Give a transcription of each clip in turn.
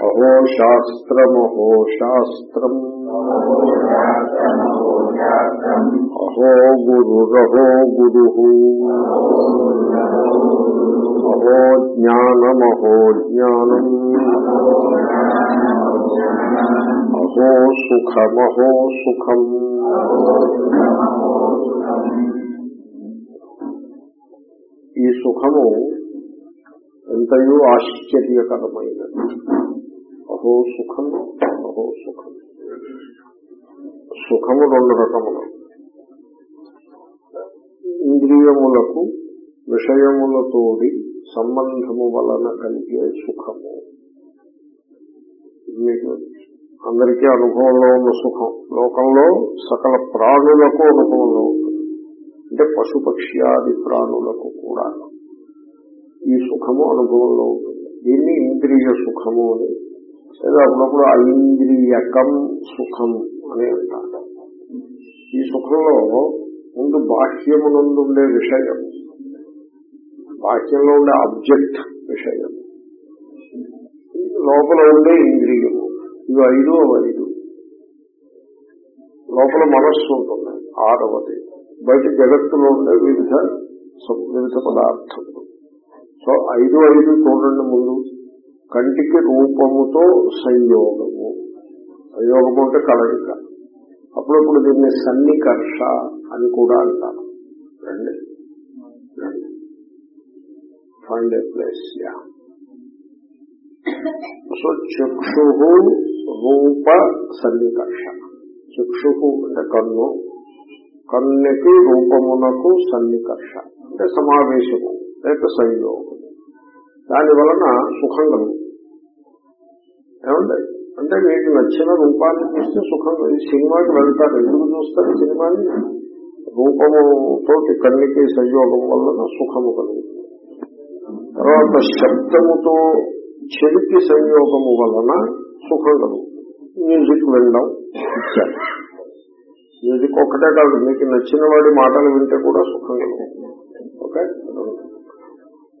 అహో శాస్త్రమహో శాస్త్రం అహో గురురహో గురు అహో జ్ఞానమహో జ్ఞానం అహో సుఖమహో సుఖం ఈ సుఖము ఎంతయో ఆశ్చర్యకరమైనది. అహో సుఖం అహో సుఖం. సుఖము రెండు రకములు. ఇంద్రియములకు విషయములతోడి సంబంధము వలన కలిగే సుఖము. మీకు అందరికీ అనుభవంలో ఉన్న సుఖం. లోకంలో సకల ప్రాణులకు అనుభవంలో ఉంటుంది. అంటే పశుపక్ష్యాది ప్రాణులకు కూడా ఈ సుఖము అనుభవంలో ఉంటుంది. దీన్ని ఇంద్రియ సుఖము అని లేదా అప్పుడప్పుడు ఐంద్రియకం సుఖం అని అంటారు. ఈ సుఖంలో ముందు బాహ్యమునందుండే విషయం బాహ్యంలో ఉండే ఆబ్జెక్ట్ విషయం లోపల ఉండే ఇంద్రియము. ఇవి ఐదు ఐదు. లోపల మనస్సు ఉంటుంది ఆరవది. బయట జగత్తులో ఉండే వివిధ వివిధ పదార్థములు. సో ఐదు ఐదు చూడండి ముందు. కంటికి రూపముతో సంయోగము. సంయోగము అంటే కలయిక అప్పుడప్పుడు దీన్ని సన్నికర్ష అని కూడా అంటారు. రండి. ఫైండ్ ఏ ప్లేస్ యా సో చక్షు రూప సన్నికర్ష. చక్షు అంటే కన్ను. కన్నుకి రూపమునకు సన్నికర్ష. అంటే సమావేశము లేక సంయోగము. దాని వలన సుఖం కలుగుతుంది. ఏమండి? అంటే మీకు నచ్చిన రూపాన్ని చూస్తే సుఖం. సినిమాకి వెళ్తారు. ఎందుకు చూస్తారు సినిమాని? రూపముతో కన్నికి సంయోగం వలన సుఖము కలుగుతుంది. తర్వాత శబ్దముతో చెవికి సంయోగము వలన సుఖం కలుగుతుంది. మ్యూజిక్ వినడం ఇచ్చారు. మ్యూజిక్ ఒక్కటే కాదు మీకు నచ్చిన వాడి మాటలు వింటే కూడా సుఖం కలుగుతుంది. ఓకే?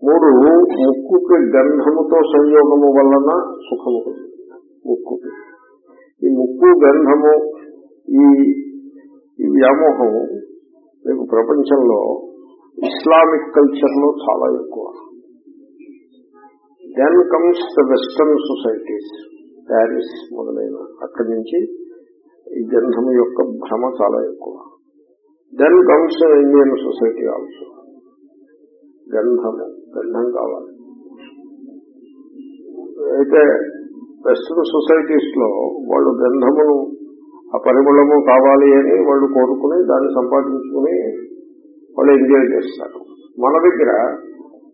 మూడు ముక్కుకి గంధముతో సంయోగము వలన సుఖము ముక్కుకి ఈ ముక్కు గంధము ఈ ఈ వ్యామోహము మీకు ప్రపంచంలో ఇస్లామిక్ కల్చర్లో చాలా ఎక్కువ. Then comes the western societies Paris మొదలైన అక్కడి నుంచి ఈ గంధం యొక్క భ్రమ చాలా ఎక్కువ. Then comes Indian society also గంధము గంధం కావాలి. అయితే వెస్ట్రన్ సొసైటీస్లో వాళ్ళు గంధమును ఆ పరిమళము కావాలి అని వాళ్ళు కోరుకుని దాన్ని సంపాదించుకుని వాళ్ళు ఎంజాయ్ చేస్తారు. మన దగ్గర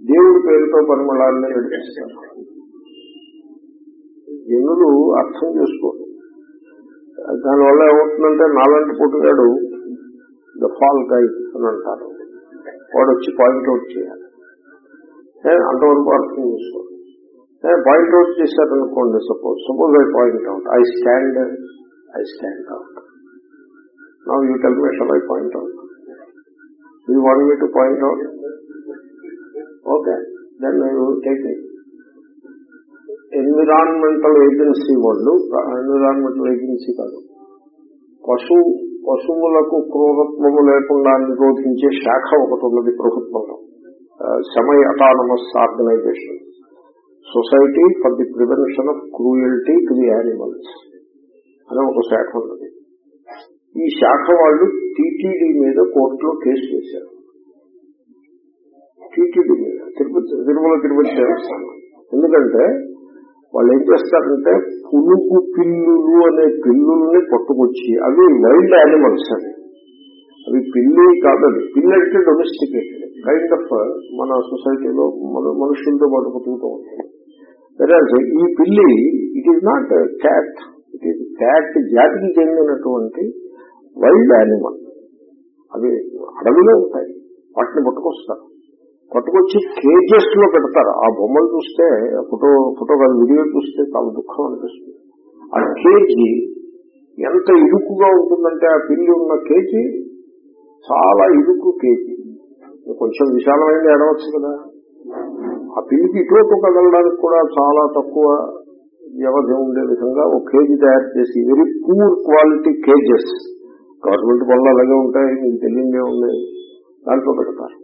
దేవుడి పేరుతో పరిమళాన్ని నడిపిస్తారు జనులు అర్థం చేసుకోరు. దానివల్ల ఏమవుతుందంటే నాలంటి పుట్టుగాడు ద ఫాల్ గై అని అంటారు. వాడు వచ్చి పాయింట్అవుట్ చేయాలి. అంతవరకు అర్థం నేను పాయింట్అవుట్ చేశారనుకోండి suppose suppose I point out I stand I stand out. నా you tell me shall I point out you want me to point out okay then take it environmental agency వాళ్ళు environmental agency కాదు. పశు పశువులకు క్రూరత్వము లేకుండా నిరోధించే శాఖ ఒకటి ఉన్నది ప్రభుత్వంలో. Semi autonomous organisation society for the prevention of cruelty to the animals అని ఒక శాఖ ఉన్నది. ఈ శాఖ వాళ్ళు టీటీడీ మీద కోర్టులో కేసు చేశారు టీటీడీ మీద తిరుపతి తిరుమల తిరుపతి దేవస్థానం. ఎందుకంటే వాళ్ళు ఏం చేస్తారంటే పులుపు పిల్లులు అనే పిల్లుల్ని పట్టుకొచ్చి అవి వైల్డ్ యానిమల్స్ అని అవి పిల్లి కాదది పిల్లి అంటే డొమెస్టికేటెడ్ కైండ్ ఆఫ్ మన సొసైటీలో మన మనుషులతో పాటు బతుకుతూ ఉంటుంది. ఈ పిల్లి it is not cat it is cat జాతికి చెందినటువంటి వైల్డ్ యానిమల్ అవి అడవిలో ఉంటాయి. వాటిని పట్టుకొస్తారు. పట్టుకొచ్చి కేజెస్లో పెడతారు. ఆ బొమ్మలు చూస్తే ఫోటో ఫోటో కాదు వీడియో చూస్తే చాలా దుఃఖం అనిపిస్తుంది. ఆ కేజీ ఎంత ఇరుకుగా ఉంటుందంటే ఆ పిల్లి ఉన్న కేజీ చాలా ఇరుకు కేజీ కొంచెం విశాలమైంది ఎడవచ్చు కదా. ఆ పిల్లికి ఇటువంటి కదలడానికి కూడా చాలా తక్కువ వ్యవధి ఉండే విధంగా ఒక కేజీ తయారు చేసి very poor quality cages. Government వల్ల అలాగే ఉంటాయి మీకు తెలియదే ఉంది. దాంట్లో పెడతారు.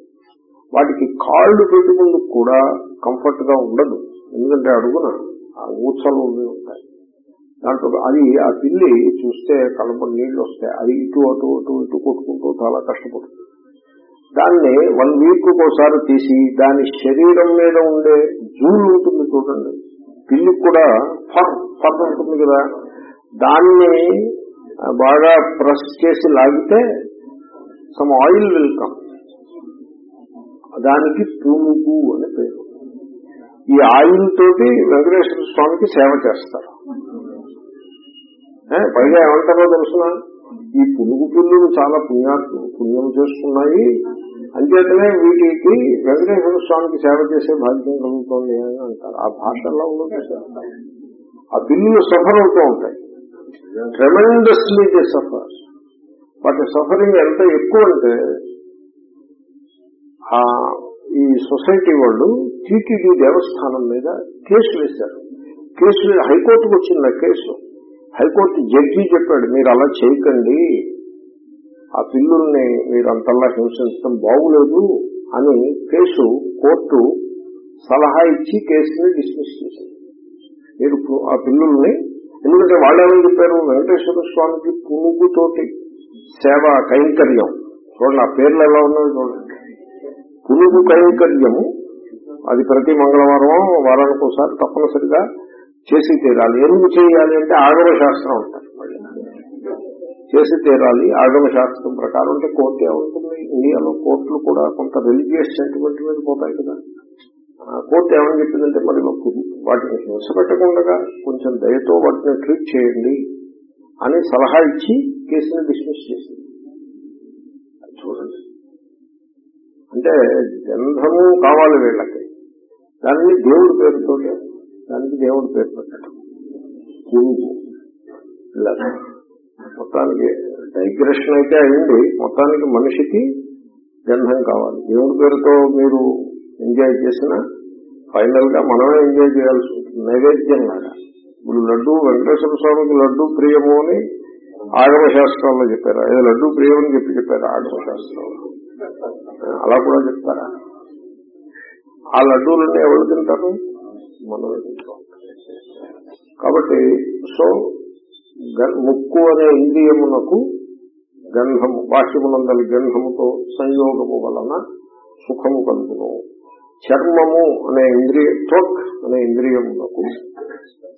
వాటికి కాళ్ళు పెట్టుకుందుకు కూడా కంఫర్ట్గా ఉండదు. ఎందుకంటే అడుగున ఆ ఊచలు ఉండి ఉంటాయి. దాంట్లో అది ఆ పిల్లి చూస్తే కలప నీళ్ళు వస్తాయి. అది ఇటు అటు అటు ఇటు కొట్టుకుంటూ చాలా కష్టపడుతుంది. దాన్ని వన్ వీక్ ఒకసారి తీసి దాని శరీరం మీద ఉండే జూలు ఉంటుంది చూడండి. పిల్లి కూడా ఫర్ ఫర్ ఉంటుంది కదా. దాన్ని బాగా ప్రెస్ చేసి లాగితే సమ్ ఆయిల్ విల్ కమ్. దానికి తూముకు అని పేరు. ఈ ఆయిల్ తోటి వెంకటేశ్వర స్వామికి సేవ చేస్తారు. పైగా ఏమంటారో తెలుసిన? ఈ పునుగు పిల్లులు చాలా పుణ్యాత్మ పుణ్యం చేసుకున్నాయి. అంచేతనే వీటికి వెంకటేశ్వర స్వామికి సేవ చేసే భాగ్యం కలుగుతోంది అని అంటారు. ఆ భాషల్లో ఉన్నది ఆ పిల్లులు సఫర్ అవుతూ ఉంటాయి. ట్రెమెండస్లీ దే సఫర్ వాటి సఫరింగ్ ఎంత ఎక్కువ అంటే ఆ ఈ సొసైటీ వాళ్ళు టీటీడీ దేవస్థానం మీద కేసు వేశారు. కేసు హైకోర్టుకు వచ్చింది ఆ కేసు. హైకోర్టు జడ్జి చెప్పాడు మీరు అలా చేయకండి. ఆ పిల్లుల్ని మీరు అంతల్లా హింసించడం బాగులేదు అని కేసు కోర్టు సలహా ఇచ్చి కేసుని డిస్మిస్ చేసింది మీరు ఆ పిల్లుల్ని ఎందుకంటే వాళ్ళు ఏమని చెప్పారు? వెంకటేశ్వర స్వామికి పునుగుతోటి సేవ కైంకర్యం. చూడండి ఆ పేర్లు ఎలా ఉన్నాయో చూడండి. పునుగు కైంకర్యము అది ప్రతి మంగళవారం వారానికి ఒకసారి తప్పనిసరిగా చేసి తీరాలి. ఎందుకు చేయాలి అంటే ఆగమ శాస్త్రం ఉంటారు చేసి తీరాలి. ఆగమ శాస్త్రం ప్రకారం అంటే కోర్టు ఏముంటుంది? ఇండియాలో కోర్టులు కూడా కొంత రిలీజియస్ సెంటిమెంట్ మీద పోతాయి కదా. ఆ కోర్టు ఏమని చెప్పిందంటే మరి వాటిని హింస పెట్టకుండా కొంచెం దయతో వాటిని ట్రీట్ చేయండి అని సలహా ఇచ్చి కేసుని డిస్మిస్ చేసింది. అది చూడండి. అంటే గంధము కావాలి వీళ్ళకి. దానిని దేవుడి పేరుతో దానికి దేవుడి పేరు పెట్టడం. ఇలా. మొత్తానికి. డైగ్రెషన్ అయితే అయింది. మొత్తానికి మనిషికి గంధం కావాలి. దేవుడి పేరుతో మీరు ఎంజాయ్ చేసిన ఫైనల్గా మనమే ఎంజాయ్ చేయాల్సి ఉంటుంది. నైవేద్యం లాగా ఇప్పుడు లడ్డు వెంకటేశ్వర స్వామికి లడ్డు ప్రియము అని ఆగమ శాస్త్రంలో చెప్పారు? అదే లడ్డు ప్రియం అని చెప్పి చెప్పారు ఆగమ శాస్త్రంలో? అలా కూడా చెప్తారా? ఆ లడ్డూలన్నీ ఎవరు తింటారు? మనమే తింటాం. కాబట్టి సో ముక్కు అనే ఇంద్రియమునకు గంధము బాహ్యమునందలి గంధముతో సంయోగము వలన సుఖము కలుగును. చర్మము అనే ఇంద్రియ త్వక్ అనే ఇంద్రియమునకు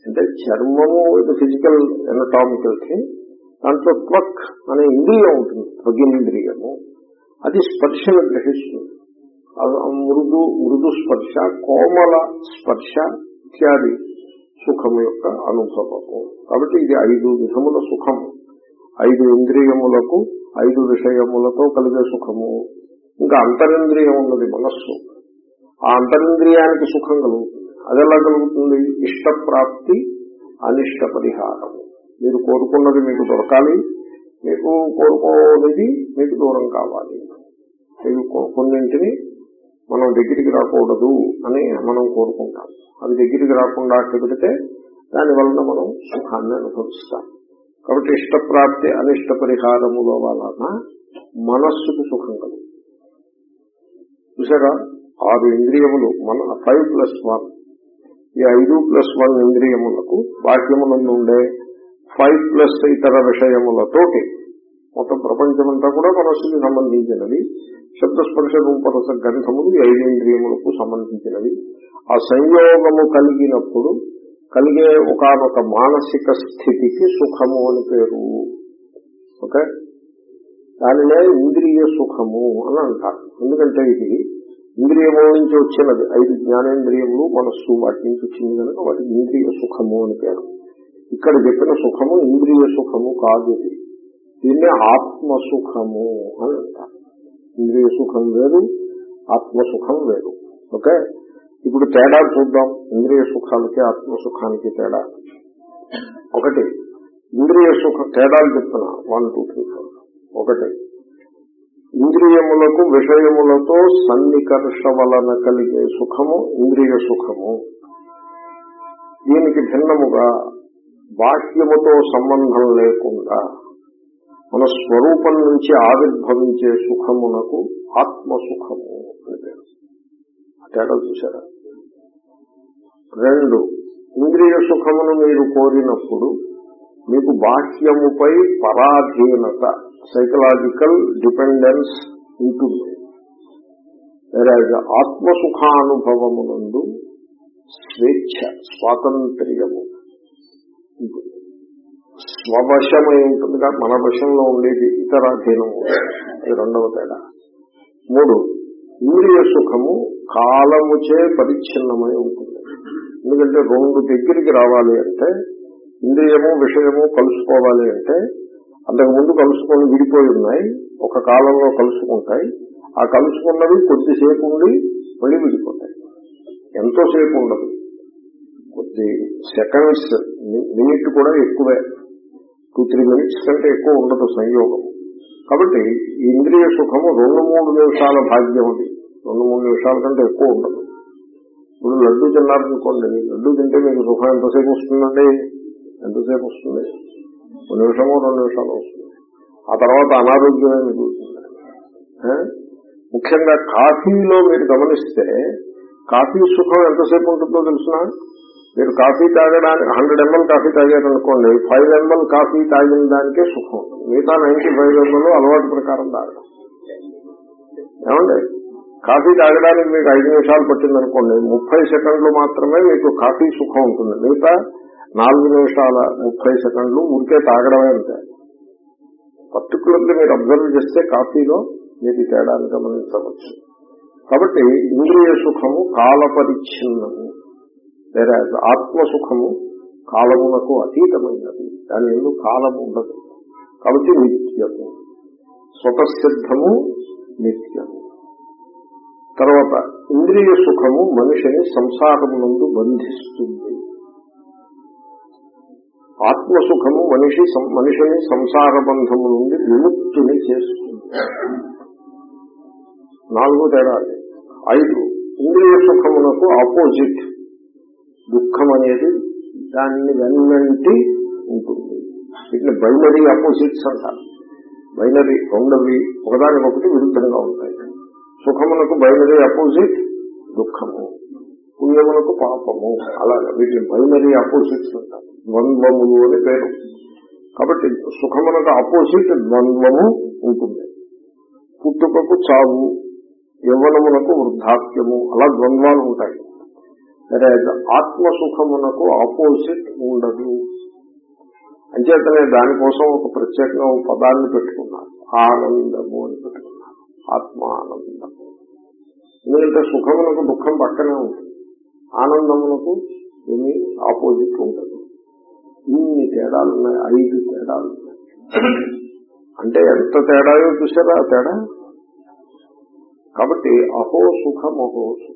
అంటే చర్మము ఇది ఫిజికల్ ఎనటామికల్ థింగ్ దాంట్లో త్వక్ అనే ఇంద్రియం ఉంటుంది త్వగింద్రియము అది స్పర్శను గ్రహిస్తుంది. మృదు మృదు స్పర్శ కోమల స్పర్శ ఇత్యాది సుఖము యొక్క అనుభవము. కాబట్టి ఇది ఐదు విధముల సుఖము ఐదు ఇంద్రియములకు ఐదు విషయములతో కలిగే సుఖము. ఇంకా అంతరింద్రియం ఉన్నది మనస్సు. ఆ అంతరింద్రియానికి సుఖం కలుగుతుంది. అది ఎలా కలుగుతుంది? ఇష్టప్రాప్తి అనిష్ట పరిహారము. మీరు కోరుకున్నది మీకు దొరకాలి. మీకు కోరుకోనిది మీకు దూరం కావాలి. మీరు కొన్నింటిని మనం దగ్గరికి రాకూడదు అని మనం కోరుకుంటాం. అది దగ్గరికి రాకుండా అట్టు పెడితే దాని వలన మనం సుఖాన్ని అనుభవిస్తాం. కాబట్టి ఇష్టప్రాప్తి అనిష్ట పరిహారముల వలన మనస్సుకు సుఖం కలుగుతుంది. చూసారా? ఆరు ఇంద్రియములు మన ఫైవ్ ప్లస్ వన్. ఈ ఐదు ప్లస్ వన్ ఇంద్రియములకు బాహ్యములందు ఉండే ఫైవ్ ప్లస్ ఇతర విషయములతోటి మొత్తం ప్రపంచమంతా కూడా మనస్సుకి సంబంధించినది శబ్దస్పర్శ రూపరస గంధములు ఐదేంద్రియములకు సంబంధించినవి. ఆ సంయోగము కలిగినప్పుడు కలిగే ఒకనొక మానసిక స్థితికి సుఖము అని పేరు. ఓకే? దానినే ఇంద్రియ సుఖము అని అంటారు. ఎందుకంటే ఇది ఇంద్రియముల నుంచి వచ్చినది. ఐదు జ్ఞానేంద్రియములు మనస్సు వాటి నుంచి వచ్చింది కనుక వాటికి ఇంద్రియ సుఖము అని పేరు. ఇక్కడ చెప్పిన సుఖము ఇంద్రియ సుఖము కాదు ఇది. దీన్ని ఆత్మ సుఖము అని అంటారు ఇంద్రియ సుఖం వేరు ఆత్మ సుఖం వేరు. ఓకే? ఇప్పుడు తేడా చూద్దాం. ఇంద్రియ సుఖాలకి ఆత్మసుఖానికి తేడా. ఒకటి ఇంద్రియ సుఖ తేడాలు చెప్తున్నా. వన్ టూ త్రీ ఫోర్ ఒకటి ఇంద్రియములకు విషయములతో సన్నికర్ష వలన కలిగే సుఖము ఇంద్రియ సుఖము. దీనికి భిన్నముగా బాహ్యముతో సంబంధం లేకుండా మన స్వరూపం నుంచి ఆవిర్భవించే సుఖమునకు ఆత్మ సుఖము అని పేరు. తేడా చూసారా రెండు ఇంద్రియ సుఖమును మీరు కోరినప్పుడు మీకు బాహ్యముపై పరాధీనత సైకలాజికల్ డిపెండెన్స్ ఉంటుంది. ఆత్మసుఖానుభవమునందు స్వేచ్ఛ స్వాతంత్ర్యము ఉంటుంది. స్వవశమై ఉంటుందిగా మన వశంలో ఉండేది ఇతరాధీనము ఇది రెండవ తేడా. మూడు ఇంద్రియ సుఖము కాలముచే పరిచ్ఛిన్నమై ఉంటుంది. ఎందుకంటే రెండు దగ్గరికి రావాలి అంటే ఇంద్రియము విషయము కలుసుకోవాలి అంటే అంతకుముందు కలుసుకొని విడిపోయి ఉన్నాయి ఒక కాలంలో కలుసుకుంటాయి. ఆ కలుసుకున్నవి కొద్దిసేపు ఉండి మళ్ళీ విడిపోతాయి. ఎంతోసేపు ఉండదు. కొద్ది సెకండ్స్ మినిట్ కూడా ఎక్కువే. టూ త్రీ మినిట్స్ కంటే ఎక్కువ ఉండదు సంయోగం. కాబట్టి ఈ ఇంద్రియ సుఖము రెండు మూడు నిమిషాల భాగ్యం అది. రెండు మూడు నిమిషాల కంటే ఎక్కువ ఉండదు. ఇప్పుడు లడ్డూ తిన్నారనుకోండి లడ్డూ తింటే మీకు సుఖం ఎంతసేపు వస్తుందండి? ఎంతసేపు వస్తుంది? ఒక నిమిషమో రెండు నిమిషాలు వస్తుంది. ఆ తర్వాత అనారోగ్యమే మిగులుతుంది. ముఖ్యంగా కాఫీలో మీరు గమనిస్తే కాఫీ సుఖం ఎంతసేపు ఉంటుందో తెలిసిన? మీరు కాఫీ తాగడానికి హండ్రెడ్ ఎంఎల్ కాఫీ తాగారనుకోండి ఫైవ్ ఎంఎల్ కాఫీ తాగిన దానికే సుఖం మిగతా నైన్టీ ఫైవ్ ఎంఎల్ అలవాటు ప్రకారం తాగడం. ఏమండి? కాఫీ తాగడానికి మీకు ఐదు నిమిషాలు పట్టిందనుకోండి ముప్పై సెకండ్లు మాత్రమే మీకు కాఫీ సుఖం ఉంటుంది. మిగతా నాలుగు నిమిషాల ముప్పై సెకండ్లు ఉరికే తాగడమే అంతే. పర్టికులర్లీ మీరు అబ్జర్వ్ చేస్తే కాఫీలో మీరు తేడాన్ని గమనించవచ్చు. కాబట్టి ఇంద్రియ సుఖము కాలపరిచ్ఛిన్నము. లేదా ఆత్మసుఖము కాలమునకు అతీతమైనది. దాని ఎందు కాలము ఉండదు. కాబట్టి నిత్యము. స్వతసిద్ధము నిత్యము. తర్వాత ఇంద్రియ సుఖము మనిషిని సంసారమునందు బంధిస్తుంది. ఆత్మసుఖము మనిషి మనిషిని సంసార బంధము నుండి విముక్తిని చేస్తుంది. నాలుగో తేడా ఐదు ఇంద్రియ సుఖమునకు ఆపోజిట్ దుఃఖం అనేది దాన్ని వెన్నంటి ఉంటుంది. వీటిని బైనరీ అపోజిట్స్ అంటారు. బైనరీ రెండవి ఒకదానికొకటి విరుద్ధంగా ఉంటాయి. సుఖమునకు బైనరీ అపోజిట్ దుఃఖము పుణ్యమునకు పాపము అలాగే వీటిని బైనరీ అపోజిట్స్ అంటారు. ద్వంద్వములు అని పేరు. కాబట్టి సుఖమునకు ఆపోజిట్ ద్వంద్వము ఉంటుంది. పుట్టుకకు చావు యవ్వనమునకు వృద్ధాప్యము అలా ద్వంద్వాలు ఉంటాయి. ఆత్మసుఖమునకు ఆపోజిట్ ఉండదు. అంచేతనే దానికోసం ఒక ప్రత్యేకంగా ఒక పదాన్ని పెట్టుకున్నారు. ఆనందము అని పెట్టుకున్నారు. ఆత్మానందము. ఎందుకంటే సుఖమునకు దుఃఖం పక్కనే ఉంటుంది. ఆనందమునకు ఏమి ఆపోజిట్ ఉండదు. ఇన్ని తేడాలు ఉన్నాయి ఐదు తేడాలు ఉన్నాయి. అంటే ఎంత తేడాయో చూసారా ఆ తేడా? కాబట్టి అహో సుఖం అహో సుఖం.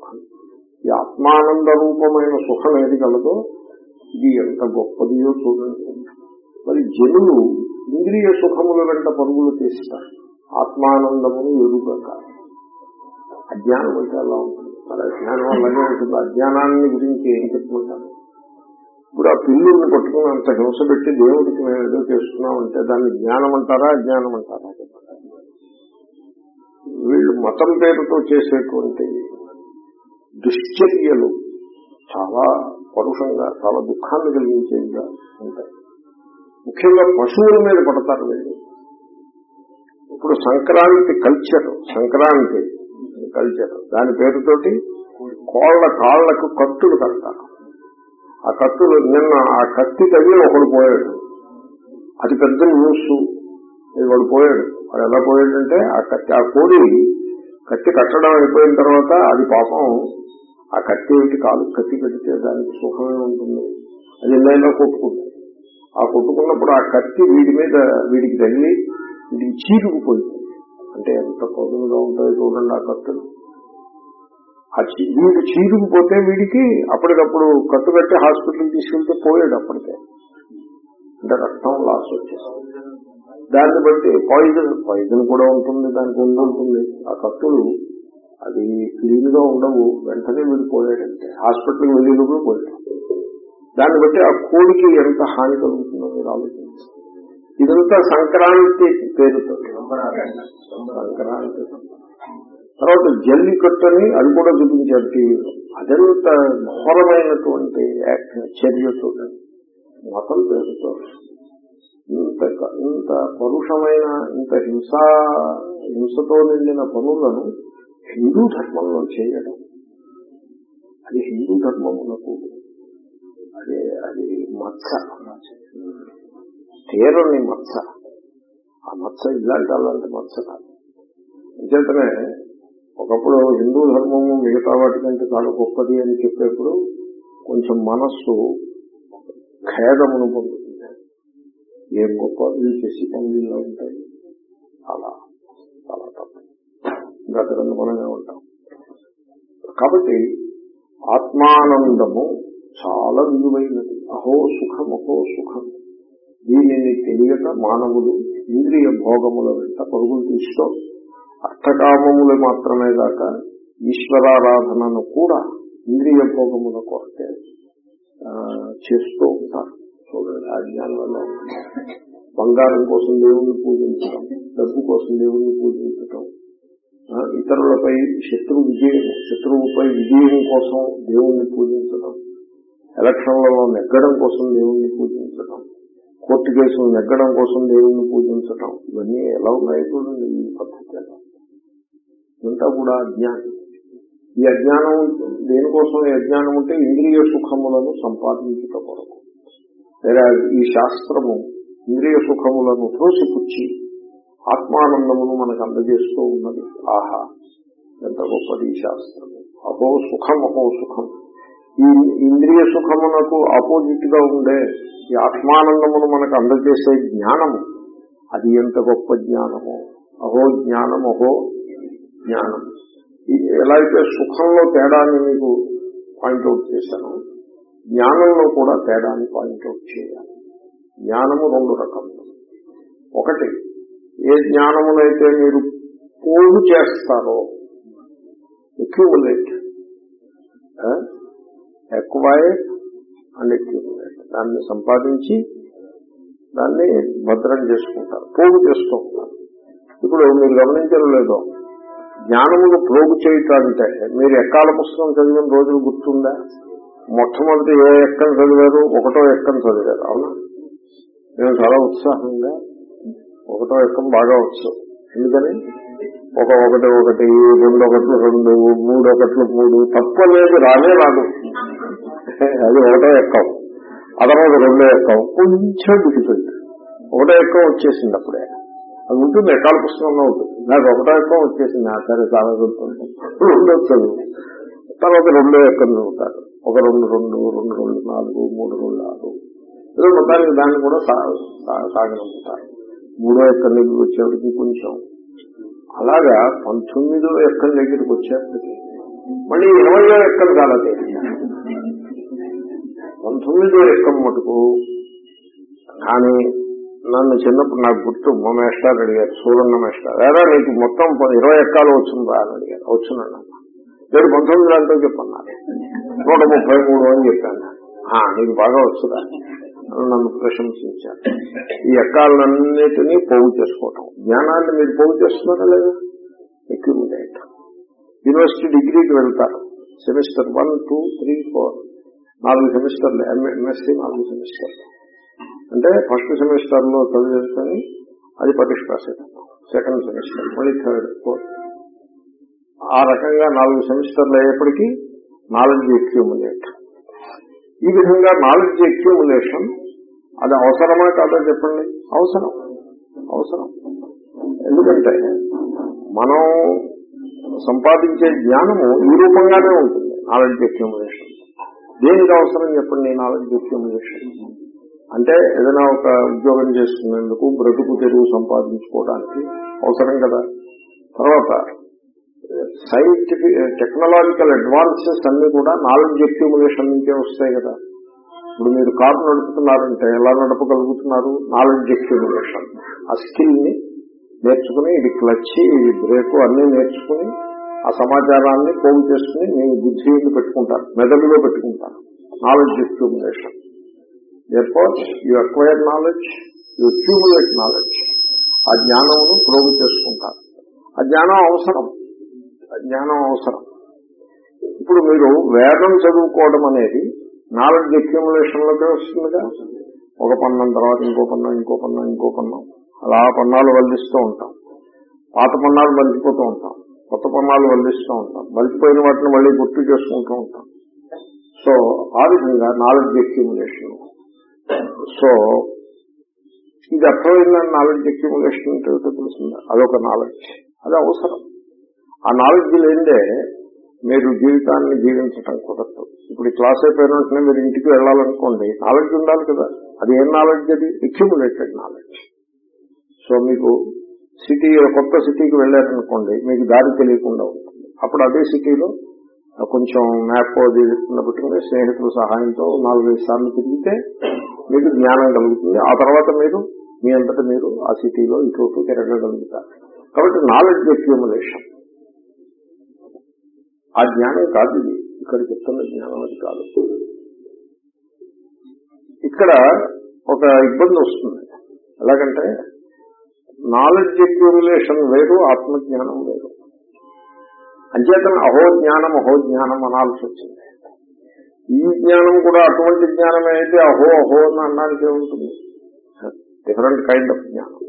ఈ ఆత్మానంద రూపమైన సుఖం ఏది కలదో ఇది ఎంత గొప్పదియో చూడండి. మరి జనులు ఇంద్రియ సుఖముల వెంట పరుగులు తీస్తారు. ఆత్మానందమును ఎరుగక. అజ్ఞానం అంటే అలా ఉంటుంది. మరి అజ్ఞానం అలాగే ఉంటుంది. అజ్ఞానాన్ని గురించి ఏం చెప్పుకుంటారు? ఇప్పుడు ఆ పిల్లుల్ని పట్టుకుని అంత హింస పెట్టి దేవుడికి మేము ఏదో చేస్తున్నాం అంటే దాన్ని జ్ఞానం అంటారా అజ్ఞానం అంటారా వీళ్ళు మతం పేరుతో చేసేటువంటి దుశ్చర్యలు చాలా పరుషంగా చాలా దుఃఖాన్ని కలిగించేవిగా ఉంటాయి. ముఖ్యంగా పశువుల మీద పడతారు వీళ్ళు. ఇప్పుడు సంక్రాంతి కల్చర్ సంక్రాంతి కల్చర్ దాని పేరుతోటి కోళ్ళ కాళ్ళకు కత్తులు కడతారు. ఆ కత్తులు నిన్న ఆ కత్తి తగిలి ఒకడు పోయాడు. అది పెద్ద న్యూస్. వాడు పోయాడు. వాడు ఎలా పోయాడంటే ఆ కత్తి ఆ కోడి కత్తి కట్టడం అయిపోయిన తర్వాత అది పాపం ఆ కత్తి కాలు కత్తి పెడితే దానికి సుఖమే ఉంటుంది. అది ఎన్నైనా కొట్టుకుంది ఆ కొట్టుకున్నప్పుడు ఆ కత్తి వీడి మీద వీడికి తగిలి వీడికి చీరుకుపోయింది. అంటే ఎంత పదునుగా ఉంటాయో చూడండి ఆ కత్తులు. ఆ వీడు చీరుకుపోతే వీడికి అప్పటికప్పుడు కట్టు కట్టి హాస్పిటల్కి తీసుకెళ్తే పోయాడు అప్పటికే. అంటే రక్తం లాస్ వచ్చేసింది. దాన్ని బట్టి పాయిజన్ పాయిజన్ కూడా ఉంటుంది దానికి ఉంటుంది. ఆ కత్తులు అది క్లీన్గా ఉండవు. వెంటనే వీడు పోయాడంటే. హాస్పిటల్కి వెళ్ళేటప్పుడు పోయాడు. దాన్ని బట్టి ఆ కోడికి ఎంత హాని కలుగుతుందో మీరు ఆలోచించండి. ఇదంతా సంక్రాంతి పేరుతో. సంక్రాంతి. తర్వాత జల్లికట్టని అది కూడా చూపించారు టీవీలో. అదంత ఘోరమైనటువంటి చర్యతో. మతం పేరుతో. ఇంత ఇంత పరుషమైన ఇంత హింస హింసతో నిండిన పనులను హిందూ ధర్మంలో చేయడం. అది హిందూ ధర్మమునకు అది అది మత్స. తీరని మత్స. ఆ మత్స ఇలాంటి అలాంటి మత్స కాదు. అంచేతనే ఒకప్పుడు హిందూ ధర్మము మిగతా వాటి కంటే చాలా గొప్పది అని చెప్పేప్పుడు కొంచెం మనస్సు ఖేదమును పొందుతుంది. ఏం గొప్ప? వీళ్ళు చేసి పనులు ఉంటాయి. అలా. ఇంకా గ్రంథమనంగా ఉంటాం. కాబట్టి ఆత్మానందము చాలా విలువైనది. అహో సుఖం అహో సుఖం. దీనిని తెలియక మానవులు ఇంద్రియ భోగముల వెంట పరుగులు తీస్తూ అర్థకామములు మాత్రమే కాక ఈశ్వరారాధనను కూడా ఇంద్రియ భోగముల కొరకే చేస్తూ ఉంటారు. చూడండి బంగారం కోసం దేవుణ్ణి పూజించడం డబ్బు కోసం దేవుణ్ణి పూజించడం ఇతరులపై శత్రు విజయం శత్రువుపై విజయం కోసం దేవుణ్ణి పూజించడం ఎలక్షన్లలో నెగ్గడం కోసం దేవుణ్ణి పూజించడం కోర్టు కేసులు నెగ్గడం కోసం దేవుణ్ణి పూజించడం ఇవన్నీ ఎలా ఉన్నాయి చూడండి ఈ పద్ధతి ఎలా ఇదంతా కూడా అజ్ఞానం. ఈ అజ్ఞానం దేనికోసం? ఈ అజ్ఞానం అంటే ఇంద్రియ సుఖములను సంపాదించుట కొరకు. లేదా ఈ శాస్త్రము ఇంద్రియ సుఖములను త్రోసిపుచ్చి ఆత్మానందమును మనకు అందజేస్తూ ఉన్నది. ఆహా ఎంత గొప్పది శాస్త్రం. శాస్త్రము అహో సుఖం అహో సుఖం. ఈ ఇంద్రియ సుఖమునకు ఆపోజిట్గా ఉండే ఈ ఆత్మానందమును మనకు అందజేసే జ్ఞానము అది ఎంత గొప్ప జ్ఞానము. అహో జ్ఞానం అహో జ్ఞానం. ఎలా అయితే సుఖంలో తేడాన్ని మీకు పాయింట్అవుట్ చేశాను జ్ఞానంలో కూడా తేడాన్ని పాయింట్అవుట్ చేయాలి. జ్ఞానము రెండు రకములు. ఒకటి ఏ జ్ఞానమునైతే మీరు పోగు చేస్తారో ఎక్యుములేట్ ఎక్వైర్ అండ్ ఎక్యుములేట్ దాన్ని సంపాదించి దాన్ని భద్రం చేసుకుంటారు. పోగు చేస్తూ ఉంటారు. ఇప్పుడు మీరు గమనించడం లేదో. జ్ఞానమును ప్రోగు చేయటంటే మీరు ఎక్కాల పుస్తకం చదివిన రోజులు గుర్తుందా? మొట్టమొదటి ఏ ఎక్కను చదివారు? ఒకటో ఎక్కను చదివారు. అవునా? నేను చాలా ఉత్సాహంగా ఒకటో ఎక్కం బాగా వచ్చు. ఎందుకని? ఒక ఒకటి ఒకటి రెండు ఒకట్లు రెండు మూడు ఒకట్లు మూడు. తక్కువ లేదు రానే రాదు. అది ఒకటో ఎక్కం ఆ తర్వాత రెండో ఎక్కం కొంచెం డిఫికల్ట్ ఒకటో ఎక్కం వచ్చేసింది అప్పుడే. అది ఉంటుంది ఎక్కాల పుస్తకంలో ఉంటుంది. నాకు ఒకటో ఎక్కం వచ్చేసింది ఆ సరే చాలా గుర్తుంది రెండో తర్వాత రెండో ఎక్కం ఉంటారు. ఒక రెండు రెండు రెండు రెండు నాలుగు మూడు రెండు ఆరు. ఏదో మొత్తానికి దాన్ని కూడా సా- సా- సాగనంపుతారు మూడో ఎక్కడి దగ్గరికి వచ్చేప్పటికి కొంచెం. అలాగా పంతొమ్మిదో ఎక్కడి దగ్గరికి వచ్చేప్పటికి. మళ్ళీ ఇరవయో ఎక్కం కాలతే పంతొమ్మిదో ఎక్కం మటుకు కానీ నన్ను చిన్నప్పుడు నాకు గుర్తు మా మేస్టార్ అడిగారు సూరన్న మేస్టార్. ఏరా నీకు మొత్తం ప- ఇరవై ఎక్కాలు వచ్చిందా అని అడిగారు. వచ్చిందన్న నేను పంతొమ్మిది అంటే చెప్పన్నారు. నూట ముప్పై మూడు అని చెప్పాను. నీకు బాగా వచ్చుదా అని నన్ను ప్రశంసించారు. ఈ ఎక్కాలన్నిటినీ పోగు చేసుకోవటం. జ్ఞానాన్ని మీరు పోగు చేస్తున్నారా లేదా? ఎక్యుమిలేట్ యూనివర్సిటీ డిగ్రీకి వెళ్తారు. Semester one two three four నాలుగు సెమిస్టర్లు. ఎంఎస్సీ నాలుగు సెమిస్టర్లు. అంటే ఫస్ట్ సెమిస్టర్లో చదివేసుకొని అది పరిష్కార సెకండ్ సెమిస్టర్ మళ్ళీ థర్డ్ ఫోర్త్ ఆ రకంగా నాలుగు సెమిస్టర్లు అయ్యేప్పటికీ నాలెడ్జ్ అక్యూములేట్ ఈ విధంగా నాలెడ్జ్ అక్యూములేషన్ అది అవసరమా కాదా చెప్పండి? అవసరం. అవసరం. ఎందుకంటే మనం సంపాదించే జ్ఞానము ఈ రూపంగానే ఉంటుంది నాలెడ్జ్ ఎక్యూములేషన్ దేనికి అవసరం చెప్పండి నాలెడ్జ్ ఎక్యూములేషన్ అంటే ఏదైనా ఒక ఉద్యోగం చేసుకునేందుకు బ్రతుకు తెరువు సంపాదించుకోవడానికి అవసరం కదా. తర్వాత సైంటిఫిక్ టెక్నాలజికల్ అడ్వాన్సెస్ అన్ని కూడా నాలెడ్జ్ అక్యూములేషన్ నుంచే వస్తాయి కదా. ఇప్పుడు మీరు కారు నడుపుతున్నారంటే ఎలా నడపగలుగుతున్నారు? నాలెడ్జ్ అక్యూములేషన్ ఆ స్కిల్ని నేర్చుకుని ఇది క్లచ్ ఇది బ్రేక్ అన్ని నేర్చుకుని ఆ సమాచారాన్ని పోగు చేసుకుని నేను బుద్ధి పెట్టుకుంటారు? మెదడులో పెట్టుకుంటారు. Knowledge accumulation therefore you acquire knowledge you accumulate knowledge ఆ జ్ఞానమును ప్రోగు చేసుకుంటారు. ఆ జ్ఞానం అవసరం. ఆ జ్ఞానం అవసరం. ఇప్పుడు మీరు వేదం చదువుకోవడం అనేది నాలెడ్జ్ అక్యూములేషన్ లోకే వస్తుందిగా ఒక పన్నం తర్వాత ఇంకో పన్నం ఇంకో పన్నం ఇంకో పన్నం. అలా పన్నాలు వల్లిస్తూ ఉంటాం. పాత పన్నాలు మలిచిపోతూ ఉంటాం. కొత్త పన్నాలు వల్లిస్తూ ఉంటాం. మలిచిపోయిన వాటిని మళ్ళీ గుర్తు చేసుకుంటూ ఉంటాం. సో ఆ విధంగా నాలెడ్జ్ అక్యూములేషన్ సో ఇది అర్థమైందని నాలెడ్జ్ అక్యూములేషన్ అంటే తెలుస్తుందా? అదొక నాలెడ్జ్ అది అవసరం. ఆ నాలెడ్జ్ లేదే మీరు జీవితాన్ని జీవించటం కుదరదు. ఇప్పుడు క్లాస్ అయిపోయిన వెంటనే మీరు ఇంటికి వెళ్ళాలనుకోండి నాలెడ్జ్ ఉండాలి కదా. అది ఏం నాలెడ్జ్ అది? ఎక్యుములేటెడ్ నాలెడ్జ్ సో మీకు సిటీ కొత్త సిటీకి వెళ్ళారనుకోండి మీకు దారి తెలియకుండా ఉంటుంది. అప్పుడు అదే సిటీలో కొంచెం మ్యాప్ అది పెట్టుకుని స్నేహితుల సహాయంతో నాలుగైదు సార్లు తిరిగితే మీకు జ్ఞానం కలుగుతుంది. ఆ తర్వాత మీరు మీ అంతటా మీరు ఆ సిటీలో ఇటు తిరగగలుగుతారు కాబట్టి నాలెడ్జ్ అక్యూములేషన్ ఆ జ్ఞానం కాదు ఇది. ఇక్కడ చెప్తున్న జ్ఞానం అది కాదు. ఇక్కడ ఒక ఇబ్బంది వస్తుంది. ఎలాగంటే నాలెడ్జ్ అక్యూములేషన్ వేరు ఆత్మజ్ఞానం వేరు. అంచేతన అహో జ్ఞానం అహో జ్ఞానం అనాల్సి వచ్చింది. ఈ జ్ఞానం కూడా అటువంటి జ్ఞానమే అయితే అహో అహో అని అనడానికి ఉంటుంది. డిఫరెంట్ కైండ్ ఆఫ్ జ్ఞానం.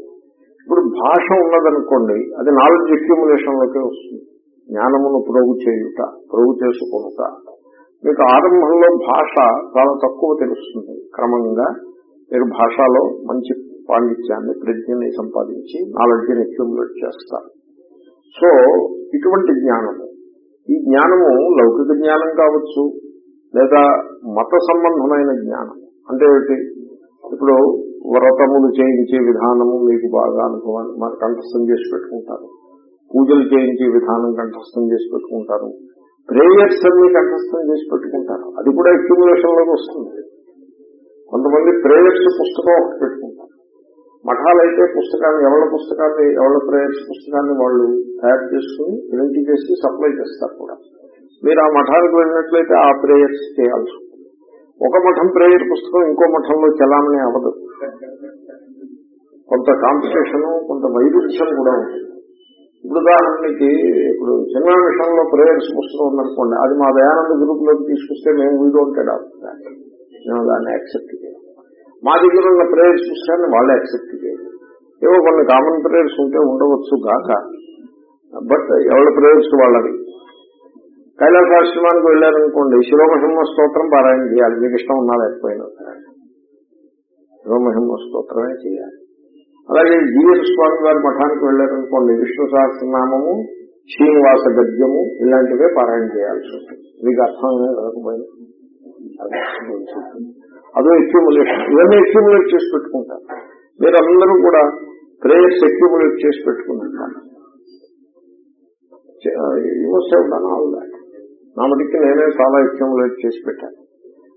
ఇప్పుడు భాష ఉన్నదనుకోండి అది నాలెడ్జ్ అక్యూములేషన్ లోకే వస్తుంది. జ్ఞానమును ప్రోగు చేయుట ప్రోగు చేసుకొనుట. మీకు ఆరంభంలో భాష చాలా తక్కువ తెలుస్తుంది. క్రమంగా మీరు భాషలో మంచి పాండిత్యాన్ని ప్రజ్ఞని సంపాదించి నాలెడ్జ్ని అక్యూములేట్ చేస్తారు. సో ఇటువంటి జ్ఞానము. ఈ జ్ఞానము లౌకిక జ్ఞానం కావచ్చు లేదా మత సంబంధమైన జ్ఞానం. అంటే ఇప్పుడు వ్రతములు చేయించే విధానము మీకు బాగా అనుభవాన్ని మన కంఠస్థం చేసి పెట్టుకుంటారు. పూజలు చేయించే విధానం కంఠస్థం చేసి పెట్టుకుంటారు. ప్రేయర్స్ అన్ని కంఠస్థం చేసి పెట్టుకుంటారు. అది కూడా అక్యుములేషన్లోకి వస్తుంది. కొంతమంది ప్రేయర్స్ పుస్తకం ఒకటి పెట్టుకుంటారు. మఠాలైతే పుస్తకాన్ని ఎవరి పుస్తకాన్ని ఎవరి ప్రేయర్స్ పుస్తకాన్ని వాళ్ళు తయారు చేసుకుని ప్రింట్ చేసి సప్లై చేస్తారు కూడా. మీరు ఆ మఠానికి వెళ్ళినట్లయితే ఆ ప్రేయర్స్ చేయాల్సి ఒక మఠం ప్రేయర్ పుస్తకం ఇంకో మఠంలో చలామణి అవ్వదు. కొంత కాంపిటీషన్ కొంత వైరుధ్యం కూడా ఉంటుంది. ఇప్పుడు ఉదాహరణకి ఇప్పుడు చిన్న విషయంలో ప్రేయర్స్ పుస్తకం ఉందనుకోండి అది మా దయానంద గ్రూప్లోకి తీసుకొస్తే మేము వీ డోంట్ అడాప్ట్ మేము దాన్ని యాక్సెప్ట్ చేయాలి మా దగ్గర ఉన్న ప్రేయర్స్ పుస్తకాన్ని వాళ్ళే యాక్సెప్ట్ చేయాలి ఏవో కొన్ని కామన్ ప్రేయర్స్ ఉంటే ఉండవచ్చు కాక బట్ ఎవరి ప్రేయర్స్ వాళ్ళవి? కైలాసాశ్రమానికి వెళ్ళారనుకోండి శిరోమహిమ స్తోత్రం పారాయణ చేయాలి మీకు ఇష్టం ఉన్నా లేకపోయినా. శిరోమహిమ స్తోత్రమే చేయాలి. అలాగే జీఎస్ స్వామి వారి మఠానికి వెళ్ళారనుకోండి విష్ణు సహస్రనామము శ్రీనివాస గద్యము ఇలాంటివే పారాయణ చేయాల్సి ఉంటుంది. మీకు అర్థమే రాకపోయినా అదో ఎక్యూములేషన్ ఇవన్నీ ఎక్యూములేట్ చేసి పెట్టుకుంటారు. మీరందరూ కూడా ప్రేయర్స్ ఎక్యూములేట్ చేసి పెట్టుకుంటున్నారు. నా మటుకి నేనే చాలా ఎక్యూములేట్ చేసి పెట్టాను.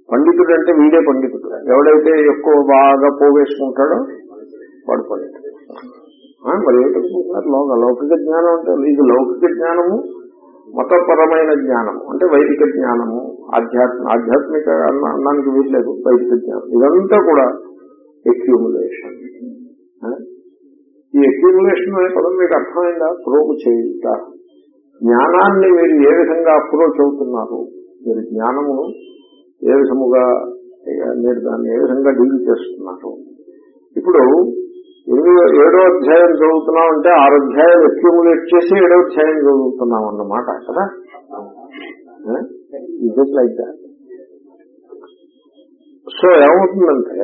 పండితుడు అంటే వీడే పండితుడు. ఎవడైతే ఎక్కువ బాగా పోగేసుకుంటాడో వాడు పండితుడు మరి ఏమిటనుకుంటున్నారు లోక లౌకిక జ్ఞానం అంటే ఇది లౌకిక జ్ఞానము మతపరమైన జ్ఞానము అంటే వైదిక జ్ఞానము ఆధ్యాత్మ ఆధ్యాత్మిక అన్నానికి వీల్లేదు వైదిక జ్ఞానం. ఇదంతా కూడా ఎక్యూములేషన్ ఈ ఎక్యూములేషన్ అనే పదం మీకు అర్థమైందా? ప్రోగు చేయుట. జ్ఞానాన్ని మీరు ఏ విధంగా అప్రోచ్ అవుతున్నారు? మీరు జ్ఞానమును ఏ విధముగా మీరు దాన్ని ఏ విధంగా డీల్ చేస్తున్నారు? ఇప్పుడు ఎనిమిదో ఏడో అధ్యాయం చదువుతున్నాం అంటే ఆరు అధ్యాయాలు అక్యూములేట్ చేసి ఏడో అధ్యాయం చదువుతున్నాం అన్నమాట కదా? ఇట్ లైక్ దాట్ సో ఏమవుతుందంటే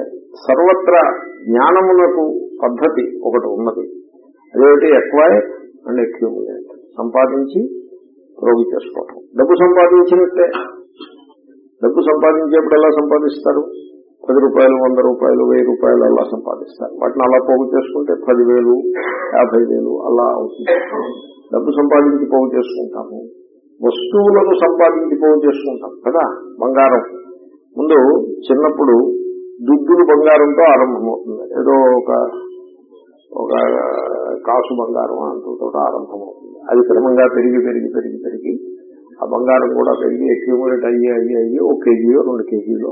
సర్వత్రా జ్ఞానమునకు పద్ధతి ఒకటి ఉన్నది. అదేమిటి? ఎక్వైర్ అండ్ అక్యూములేట్ సంపాదించి రోగి చేసుకోవటం. డబ్బు సంపాదించినట్టే. డబ్బు సంపాదించేప్పుడు ఎలా సంపాదిస్తారు? పది రూపాయలు వంద రూపాయలు వెయ్యి రూపాయలు అలా సంపాదిస్తారు. వాటిని అలా పోగు చేసుకుంటే పదివేలు యాభై వేలు అలా అవుతుంది. డబ్బు సంపాదించి పోగు చేసుకుంటాము. వస్తువులను సంపాదించి పోగు చేసుకుంటాం కదా బంగారం. ముందు చిన్నప్పుడు దుద్దులు బంగారంతో ఆరంభమవుతుంది. ఏదో ఒక ఒక కాసు బంగారం అంతతో ఆరంభమవుతుంది. అది క్రమంగా పెరిగి పెరిగి పెరిగి పెరిగి ఆ బంగారం కూడా పెరిగి అక్యూములేట్ అయ్యి అయ్యి అయ్యి ఒక కేజీలో రెండు కేజీలో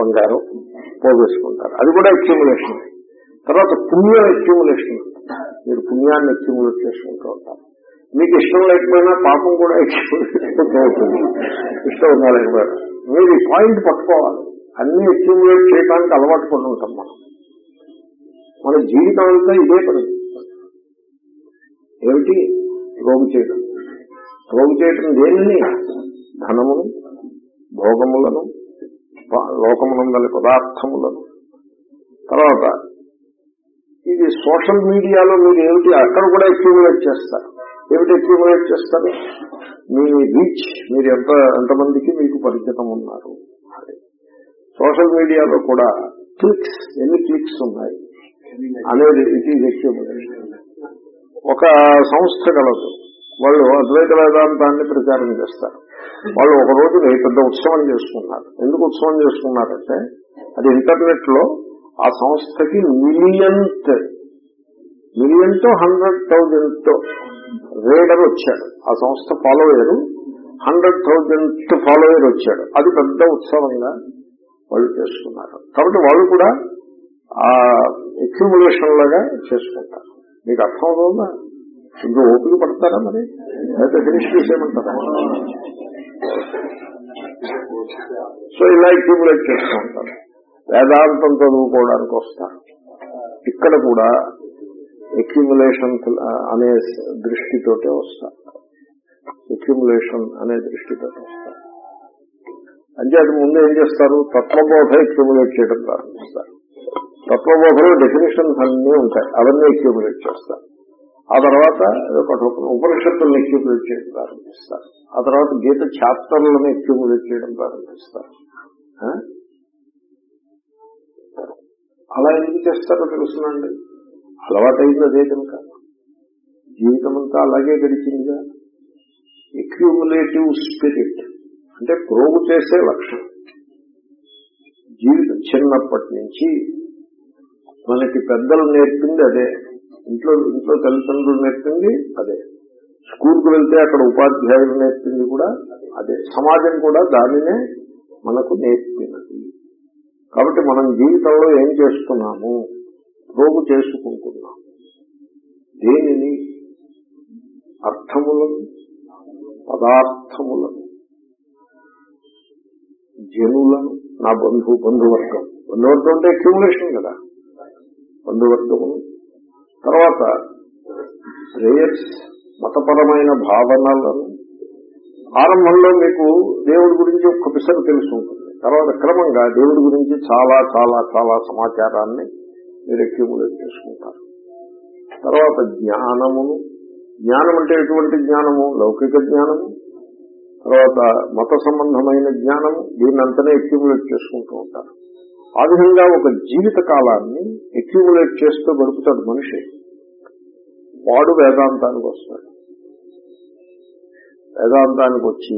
బంగారం పోగేసుకుంటారు. అది కూడా అక్యూములేషన్ తర్వాత పుణ్యం అక్యూములేషన్ మీరు పుణ్యాన్ని అక్యూములేట్ చేసుకుంటూ ఉంటారు. మీకు ఇష్టం లేకపోయినా పాపం కూడా అక్యూములేట్ అవుతుంది. ఇష్టం ఉన్నా లేకపోయినా. మీరు ఈ పాయింట్ పట్టుకోవాలి. అన్ని అక్యూములేట్ చేయడానికి అలవాటు పడి ఉంటాం మనం. మన జీవితం అంతా ఇదే పని. ఏమిటి? రోగు చేయడం రోగు చేయటం దేనిని? ధనమును భోగములను లోకమునందని పదార్థములను. తర్వాత ఇది సోషల్ మీడియాలో మీరు ఏమిటి అక్కడ కూడా అక్యూములేట్ చేస్తారు. ఏమిటి అక్యూములేట్ చేస్తారు? మీ రీచ్ మీరు ఎంత ఎంతమందికి మీకు పరిచితం ఉన్నారు సోషల్ మీడియాలో కూడా క్లిక్స్ ఎన్ని క్లిక్స్ ఉన్నాయి? అనేది ఇట్ ఈజ్ ఒక సంస్థ కలదు. వాళ్ళు అద్వైత వేదాంతాన్ని ప్రచారం చేస్తారు. వాళ్ళు ఒక రోజు పెద్ద ఉత్సవం చేసుకున్నారు. ఎందుకు ఉత్సవం చేసుకున్నారంటే అది ఇంటర్నెట్లో ఆ సంస్థకి మిలియంత్ మిలియన్తో హండ్రెడ్ థౌజండ్ రేడర్ వచ్చాడు. ఆ సంస్థ ఫాలోయర్ హండ్రెడ్ థౌజండ్ ఫాలోయర్ వచ్చాడు. అది పెద్ద ఉత్సవంగా వాళ్ళు చేసుకున్నారు. కాబట్టి వాళ్ళు కూడా ఆ ఎక్యుములేషన్ లాగా చేసుకుంటారు. మీకు అర్థం అవుతుందా? ఇంకా ఓపిక పడతారా మరి? అయితే ఫినిష్ చేసేయమంటారా? సో ఇలా అక్యుములేట్ చేస్తూ ఉంటారు. వేదాంతం చదువుకోవడానికి వస్తారు ఇక్కడ కూడా అక్యుములేషన్ అనే దృష్టితోటే వస్తారు అక్యుములేషన్ అనే దృష్టితో వస్తారు అంటే అది ముందు ఏం చేస్తారు? తత్వబోధ అక్యుములేట్ చేయడం ప్రారంభిస్తారు. తత్వబోధలో డెఫినేషన్స్ అన్నీ ఉంటాయి. అవన్నీ అక్యుములేట్ చేస్తారు. ఆ తర్వాత ఉపనిషత్తులను అక్యూములేట్ చేయడం ప్రారంభిస్తారు. ఆ తర్వాత గీత చాప్టర్లను అక్యూములేట్ చేయడం ప్రారంభిస్తారు. అలా ఎందుకు చేస్తారో తెలుసునండి. అలవాటైంది అదే కనుక. జీవితం అంతా అలాగే గడిచిందిగా ఎక్యూములేటివ్ స్పిరిట్ అంటే ప్రోగు చేసే లక్షణం. జీవితం చిన్నప్పటి నుంచి మనకి పెద్దలు నేర్పింది అదే. ఇంట్లో ఇంట్లో తల్లిదండ్రులు నేర్పింది అదే. స్కూల్కి వెళ్తే అక్కడ ఉపాధ్యాయులు నేర్పింది కూడా అదే. సమాజం కూడా దానినే మనకు నేర్పినది. కాబట్టి మనం జీవితంలో ఏం చేస్తున్నాము? ప్రోగు చేసుకుంటున్నాము. దేనిని? అర్థములను పదార్థములను జనులను నా బంధు బంధువర్గం. బంధువర్గం అంటే అక్యూములేషన్ కదా. బంధువర్గము తర్వాత ప్రేయర్స్ మతపరమైన భావనలను ఆరంభంలో మీకు దేవుడి గురించి ఒక్క పిసరు తెలిసి ఉంటుంది. తర్వాత క్రమంగా దేవుడి గురించి చాలా చాలా చాలా సమాచారాన్ని మీరు అక్యూములేట్ చేసుకుంటారు. తర్వాత జ్ఞానమును జ్ఞానం అంటే ఎటువంటి జ్ఞానము? లౌకిక జ్ఞానము. తర్వాత మత సంబంధమైన జ్ఞానము. దీన్నంతనే అక్యూములేట్ చేసుకుంటూ ఉంటారు. ఆ విధంగా ఒక జీవిత కాలాన్ని అక్యూములేట్ చేస్తూ గడుపుతాడు మనిషి. వాడు వేదాంతానికి వస్తాడు. వేదాంతానికి వచ్చి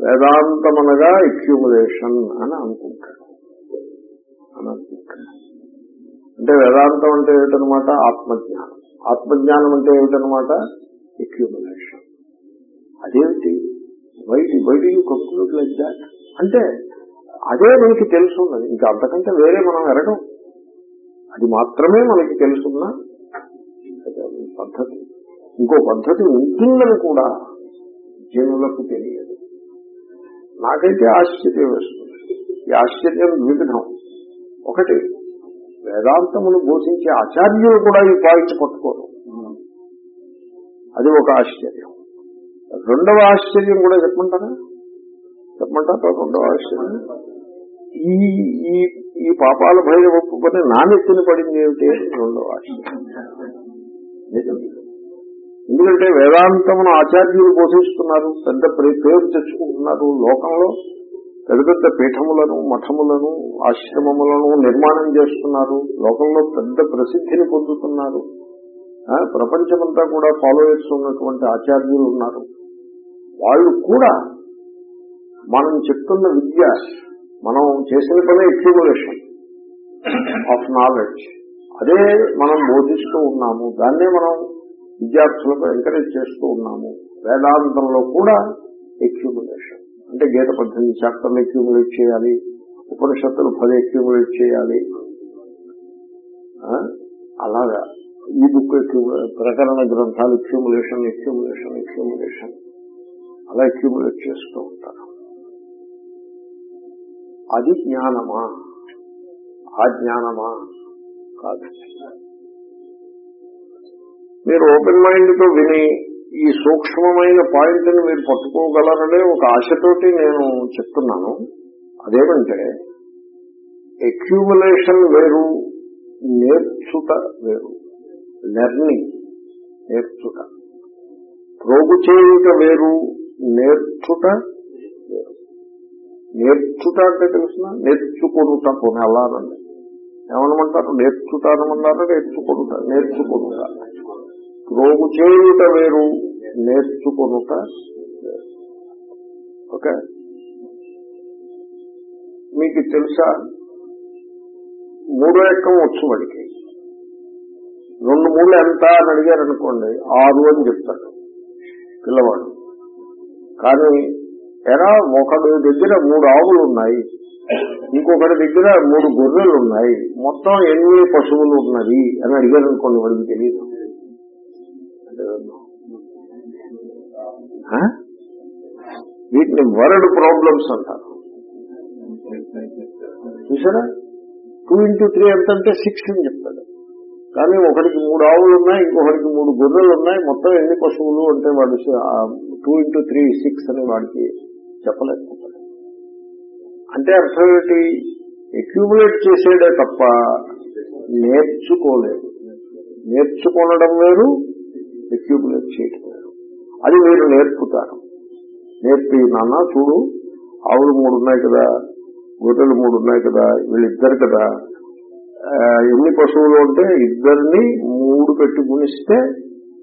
వేదాంతమనగా అక్యూములేషన్ అని అనుకుంటాడు. అని అనుకుంటాడు. అంటే వేదాంతం అంటే ఏమిటనమాట ఆత్మజ్ఞానం. ఆత్మజ్ఞానం అంటే ఏమిటనమాట అక్యూములేషన్ అదేమిటి? బయట బయట యూ లైక్ దాట్ అంటే అదే మనకి తెలుసున్నది. ఇంకా అంతకంటే వేరే మనం ఎరగం. అది మాత్రమే మనకి తెలుసున్నా పద్ధతి. ఇంకో పద్ధతి ఉంటుందని కూడా జనులకు తెలియదు. నాకైతే ఆశ్చర్యం వేస్తుంది. ఈ ఆశ్చర్యం వివిధం. ఒకటి వేదాంతమును బోధించే ఆచార్యులు కూడా ఈ పాయింట్ పట్టుకోరు. అది ఒక ఆశ్చర్యం. రెండవ ఆశ్చర్యం కూడా చెప్పమంటారా? చెప్పమంటారా? రెండవ ఆశ్చర్యం. ఈ ఈ ఈ పాపాల భయం ఒప్పుకొని నానెత్తిన పడింది ఏమిటి? రెండవ ఆశ్చర్యం. ఎందుకంటే వేదాంతమును ఆచార్యులు పోషిస్తున్నారు పెద్ద పేరు తెచ్చుకుంటున్నారు లోకంలో. పెద్ద పెద్ద పీఠములను మఠములను ఆశ్రమములను నిర్మాణం చేస్తున్నారు. లోకంలో పెద్ద ప్రసిద్ధిని పొందుతున్నారు. ప్రపంచమంతా కూడా ఫాలోయర్స్ ఉన్నటువంటి ఆచార్యులు ఉన్నారు. వాళ్ళు కూడా మనం చెప్తున్న విద్య మనం చేసిన పనే ఎక్యుములేషన్ ఆఫ్ నాలెడ్జ్ అదే మనం బోధిస్తూ ఉన్నాము దాన్నే మనం విద్యార్థులకు ఎంకరేజ్ చేస్తూ ఉన్నాము. వేదాంతంలో కూడా ఎక్యూములేషన్ అంటే గీత పద్దెనిమిది చాప్టర్లు ఎక్యూములేట్ చేయాలి ఉపనిషత్తులు పది ఎక్యూములేట్ చేయాలి. అలాగా. ఈ బుక్ ప్రకరణ గ్రంథాలు ఎక్యూములేషన్ ఎక్యూములేషన్ ఎక్యూములేషన్ అలా ఎక్యూములేట్ చేస్తూ ఉంటారు. అది జ్ఞానమా? ఆ జ్ఞానమా? కాదు. మీరు ఓపెన్ మైండ్తో విని ఈ సూక్ష్మమైన పాయింట్ని మీరు పట్టుకోగలరనే ఒక ఆశతోటి నేను చెప్తున్నాను. అదేమంటే ఎక్యూములేషన్ వేరు నేర్చుట వేరు లెర్నింగ్ నేర్చుట. ప్రోగు చేయుట వేరు నేర్చుట వేరు. నేర్చుట అంటే తెలుసిన? నేర్చుకొనుట కొనాలని ఏమనమంటారు? నేర్చుట అనమన్నారా నేర్చుకొనుట. నేర్చుకొనుట చేయుట వేరు నేర్చుకొనుట ఓకే? మీకు తెలుసా? మూడో ఎక్కం వచ్చు వాడికి. రెండు మూడు ఎంత అని అడిగారు అనుకోండి ఆరు అని చెప్తాడు పిల్లవాడు. కానీ ఎరా ఒకడు దగ్గర మూడు ఆవులు ఉన్నాయి. ఇంకొకటి దగ్గర మూడు గొర్రెలు ఉన్నాయి. మొత్తం ఎన్ని పశువులు ఉన్నది అని అడిగారు అనుకోండి వాడికి తెలియదు వీటిని వరల్డ్ ప్రాబ్లమ్స్ అంటారు. చూసారా? టూ ఇంటూ త్రీ ఎంత అంటే సిక్స్ అని చెప్తాడు. కానీ ఒకటికి మూడు ఆవులు ఉన్నాయి ఇంకొకటికి మూడు గొర్రెలు ఉన్నాయి మొత్తం ఎన్ని పశువులు అంటే వాడు టూ ఇంటూ త్రీ సిక్స్ అని వాడికి చెప్పలేకపోతాడు. అంటే అర్థం ఏంటి అక్యూములేట్ చేసేదే తప్ప నేర్చుకోలేదు. నేర్చుకోవడం వేరు అక్యూములేట్ చేయడం వేరు. అది మీరు నేర్పుతారు. నేర్పి నాన్న చూడు ఆవులు మూడు ఉన్నాయి కదా గొర్రెలు మూడు ఉన్నాయి కదా వీళ్ళిద్దరు కదా. ఎన్ని పశువులు ఉంటే ఇద్దరిని మూడు పెట్టి గుణిస్తే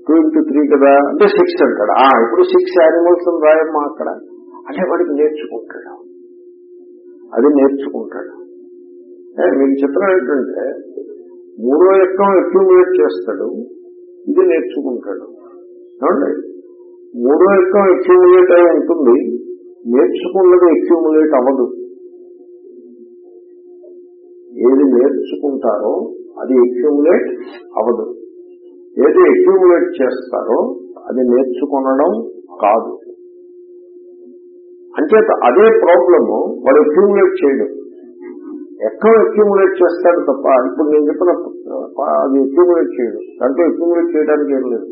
టూ ఇంటూ త్రీ కదా. అంటే సిక్స్ అంటాడు. ఇప్పుడు సిక్స్ యానిమల్స్ రాయమ్మా అక్కడ. అంటే వాడికి నేర్చుకుంటాడు. అది నేర్చుకుంటాడు. మీకు చిత్రం ఏంటంటే మూడో యత్నం అక్యూములేట్ చేస్తాడు ఇది నేర్చుకుంటాడు. ఏమండి? మూడో యత్నం అక్యూములేట్ అయి ఉంటుంది నేర్చుకున్నది అక్యూములేట్ అవ్వదు. ఏది నేర్చుకుంటారో అది అక్యూములేట్ అవ్వదు. ఏది అక్యూములేట్ చేస్తారో అది నేర్చుకొనడం కాదు. అంచేత అదే ప్రాబ్లము వాడు అక్యూములేట్ చేయడం. ఎక్కడ అక్యూములేట్ చేస్తాడు తప్ప ఇప్పుడు నేను చెప్పిన అది అక్యూములేట్ చేయడం. దాంట్లో అక్యూములేట్ చేయడానికి ఏం లేదు.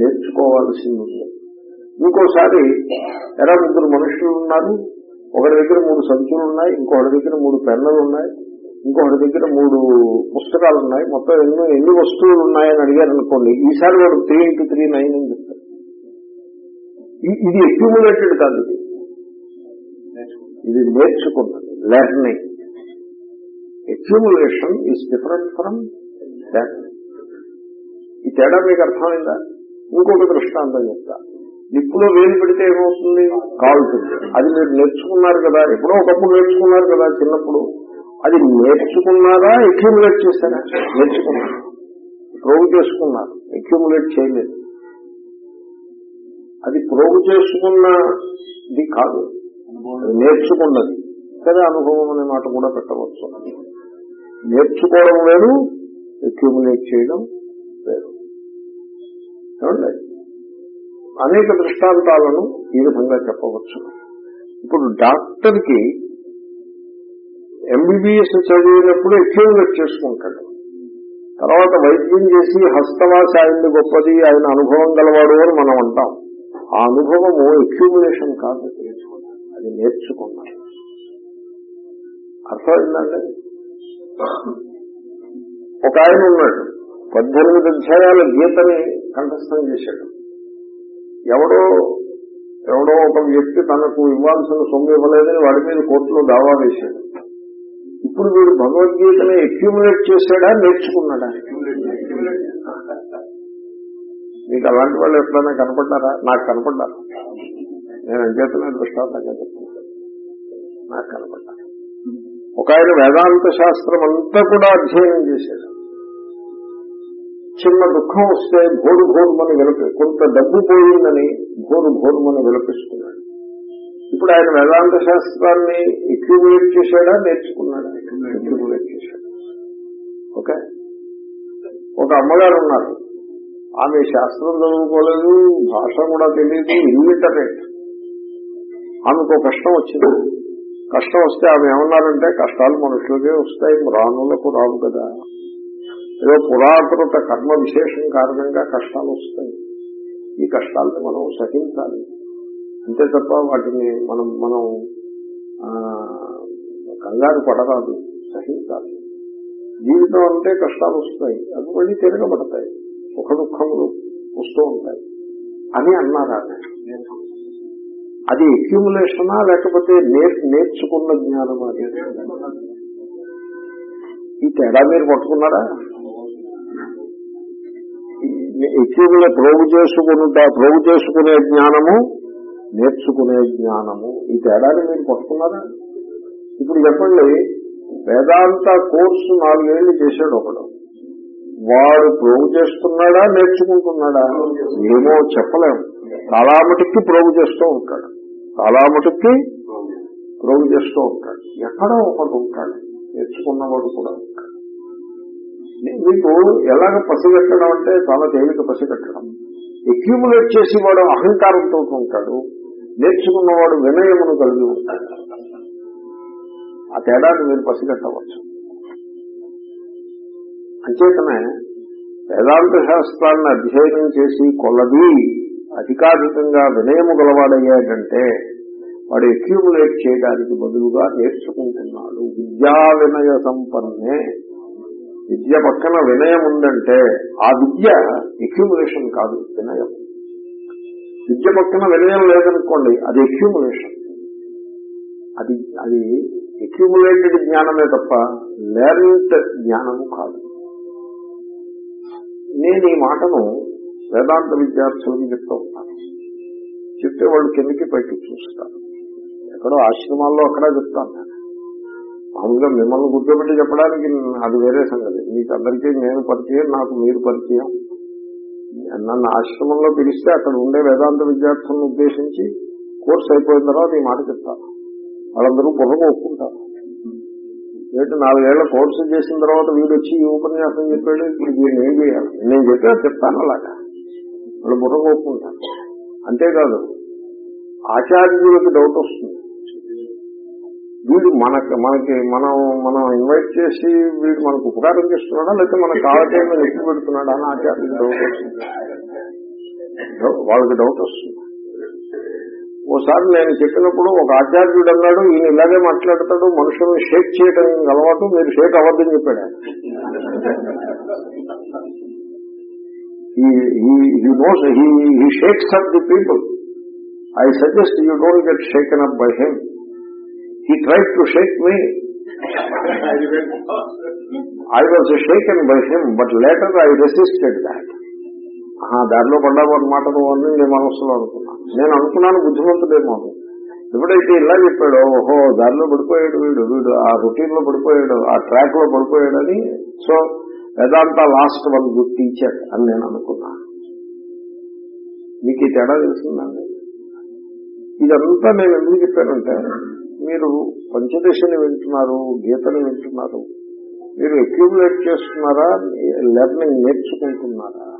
నేర్చుకోవాల్సింది. ఇంకోసారి ఎలా ముగ్గురు మనుషులు ఉన్నారు ఒకరి దగ్గర మూడు సంచులు ఉన్నాయి ఇంకొకటి దగ్గర మూడు పెన్నులు ఉన్నాయి ఇంకొకటి దగ్గర మూడు పుస్తకాలు ఉన్నాయి. మొత్తం ఎన్ని ఎన్ని వస్తువులు ఉన్నాయని అడిగారు అనుకోండి ఈసారి వాడు త్రీ ఇంటూ త్రీ నైన్ అని చెప్తారు ఇది అక్యూములేటెడ్ కాదు ఇది. ఇది నేర్చుకున్నది. Learning accumulation is different from learning ఈ తేడా మీకు అర్థమైందా? ఇంకొక దృష్టాంతం చెప్తా. నిప్పులో వేలు పెడితే ఏమవుతుంది? కాలుతుంది. అది మీరు నేర్చుకున్నారు కదా ఎప్పుడో ఒకప్పుడు నేర్చుకున్నారు కదా చిన్నప్పుడు. అది నేర్చుకున్నారా అక్యూములేట్ చేశారా? నేర్చుకున్నారు. ప్రోగు చేసుకున్నారు. అక్యూములేట్ చేయలేదు. అది ప్రోగు చేసుకున్నది కాదు. నేర్చుకున్నది. సరే అనుభవం అనే మాట కూడా పెట్టవచ్చు. నేర్చుకోవడం వేరు అక్యూములేట్ చేయడం వేరు. ఏమండి? అనేక దృష్టాంతాలను ఈ విధంగా చెప్పవచ్చు. ఇప్పుడు డాక్టర్కి ఎంబీబీఎస్ చదివినప్పుడు అక్యూములేట్ చేసుకుంటాడు. తర్వాత వైద్యం చేసి హస్తవాసి ఆయన్ని గొప్పది ఆయన అనుభవం గలవాడు అని మనం అంటాం. ఆ అనుభవము అక్యూములేషన్ కాదు. అది అర్థం అర్థమైందండి? ఒక ఆయన ఉన్నాడు. పద్దెనిమిది అధ్యాయాల గీతని కంఠస్థం చేశాడు. ఎవడో ఎవడో ఒక వ్యక్తి తనకు ఇవ్వాల్సిన సొమ్ము ఇవ్వలేదని వాడి మీద కోర్టులో దావా వేశాడు. ఇప్పుడు వీడు భగవద్గీతని అక్యూములేట్ చేశాడా నేర్చుకున్నాడా? మీకు అలాంటి వాళ్ళు ఎప్పుడైనా కనపడ్డారా? నాకు కనపడ్డారు. నేను అంచేతనే దృష్టాంతంగా చెప్తున్నాను నాకు కనపడ్డాను ఒక ఆయన వేదాంత శాస్త్రం అంతా కూడా అధ్యయనం చేశాడు. చిన్న దుఃఖం వస్తే భోరు భోరుమని విలపి కొంత డబ్బు పోయిందని భోరు భోరుమని విలపిస్తున్నాడు. ఇప్పుడు ఆయన వేదాంత శాస్త్రాన్ని ఎక్యూములేట్ చేశాడా నేర్చుకున్నాడా? ఎక్యూములేట్ చేశాడు. ఓకే? ఒక అమ్మగారు ఉన్నారు. ఆమె శాస్త్రం చదువుకోలేదు భాష కూడా తెలియదు ఇల్లిటరేట్ ఆమెకు కష్టం వచ్చింది. కష్టం వస్తే ఆమె ఏమన్నారంటే కష్టాలు మనుషులకే వస్తాయి రానులకు రావు కదా. ఏదో పురాకృత కర్మ విశేషం కారణంగా కష్టాలు వస్తాయి. ఈ కష్టాలను మనం సహించాలి. అంతే తప్ప వాటిని మనం మనం కంగారు పడరాదు. సహించాలి. జీవితం అంటే కష్టాలు వస్తాయి. అవి మళ్ళీ తిరగబడతాయి. సుఖ దుఃఖములు వస్తూ ఉంటాయి. అని అన్నారు ఆమె. అది అక్యూములేషనా లేకపోతే నేర్చుకున్న జ్ఞానం ఈ తేడా మీరు పట్టుకున్నారా? ఎక్కువగా ప్రోగు చేసుకునుట ప్రోగు చేసుకునే జ్ఞానము నేర్చుకునే జ్ఞానము. ఈ తేడాని మీరు పట్టుకున్నారా? ఇప్పుడు చెప్పండి వేదాంత కోర్సు నాలుగేళ్ళు చేశాడు ఒకడు. వాడు ప్రోగు చేస్తున్నాడా నేర్చుకుంటున్నాడా? ఏమో చెప్పలేము చాలా మటుక్కి ప్రోగు చేస్తూ ఉంటాడు. చాలా మటుక్కి ప్రోగు చేస్తూ ఉంటాడు. ఎక్కడో ఒకడు ఉంటాడు. నేర్చుకున్నవాడు కూడా ఉంటాడు. మీకు ఎలాగ పసిగట్టడం అంటే చాలా తేలిక పసిగట్టడం అక్యూములేట్ చేసి వాడు అహంకారంతో ఉంటాడు. నేర్చుకున్నవాడు వినయమును కలిగి ఉంటాడు. ఆ తేడాన్ని మీరు పసిగట్టవచ్చు అంచేతనే వేదాంత శాస్త్రాన్ని అధ్యయనం చేసి కొలది అధికాధికంగా వినయము గలవాడయ్యాడంటే వాడు అక్యూములేట్ చేయడానికి బదులుగా నేర్చుకుంటున్నాడు. విద్యా వినయ సంపన్నే. విద్య పక్కన వినయం ఉందంటే ఆ విద్య అక్యూములేషన్ కాదు వినయం. విద్య పక్కన వినయం లేదనుకోండి అది అక్యూములేషన్ అది అది అక్యూములేటెడ్ జ్ఞానమే తప్ప లెర్న్డ్ జ్ఞానము కాదు. నేను ఈ మాటను వేదాంత విద్యార్థులకి చెప్తూ ఉంటాను చెప్తే వాళ్ళు కిందకి పైకి చూస్తారు. ఎక్కడో ఆశ్రమాల్లో అక్కడ చెప్తాను. నేను మామూలుగా మిమ్మల్ని గుర్తుపెట్టి చెప్పడానికి అది వేరే సంగతి. మీకు అందరికీ నేను పరిచయం నాకు మీరు పరిచయం. నన్ను ఆశ్రమంలో పిలిస్తే అక్కడ ఉండే వేదాంత విద్యార్థులను ఉద్దేశించి కోర్స్ అయిపోయిన తర్వాత ఈ మాట చెప్తాను. వాళ్ళందరూ బుర్ర ఒప్పుకుంటారు. ఏంటి నాలుగేళ్ళ కోర్సు చేసిన తర్వాత వీడు వచ్చి ఈ ఉపన్యాసం చెప్పాడు? ఇప్పుడు ఏం చేయాలి? నేను చెప్పా చెప్తాను అలాగా. వాళ్ళు బుర్ర అంతేకాదు ఆచార్యులకు డౌట్ వస్తుంది. వీడు మనకి మనకి మనం మనం ఇన్వైట్ చేసి వీడు మనకు ఉపకారం చేస్తున్నాడా లేకపోతే మనకు కావాల్సిన ఎక్కువ పెడుతున్నాడా అని ఆచార్యులకు డౌట్ వస్తుంది. వాళ్ళకి డౌట్ వస్తుంది. ఓసారి నేను చెప్పినప్పుడు ఒక ఆచార్యుడు అన్నాడు ఈయన ఇలాగే మాట్లాడతాడు మనుషులను షేక్ చేయడం అలవాటు మీరు షేక్ అవ్వద్దని చెప్పాడు. People I suggest you don't get shaken up by him he try to shake me I was shaken by him but later I resisted that దారిలో పడ్డా అనమాట మాటలు అని నేను మనస్సులో అనుకున్నా నేను అనుకున్నాను బుద్ధిమంతుడేమో ఎప్పుడైతే ఇలా చెప్పాడు ఓహో దారిలో పడిపోయాడు వీడు వీడు ఆ రొటీన్లో పడిపోయాడు ఆ ట్రాక్లో పడిపోయాడు అని సో వేదాంత లాస్ట్ వన్ గుడ్ టీచర్ అని నేను అనుకున్నా. మీకు ఈ తేడా తెలిసిందండి? ఇదంతా నేను ఎందుకు చెప్పానంటే మీరు పంచదశని వింటున్నారు గీతని వింటున్నారు మీరు అక్యూములేట్ చేస్తున్నారా లెర్నింగ్ నేర్చుకుంటున్నారా?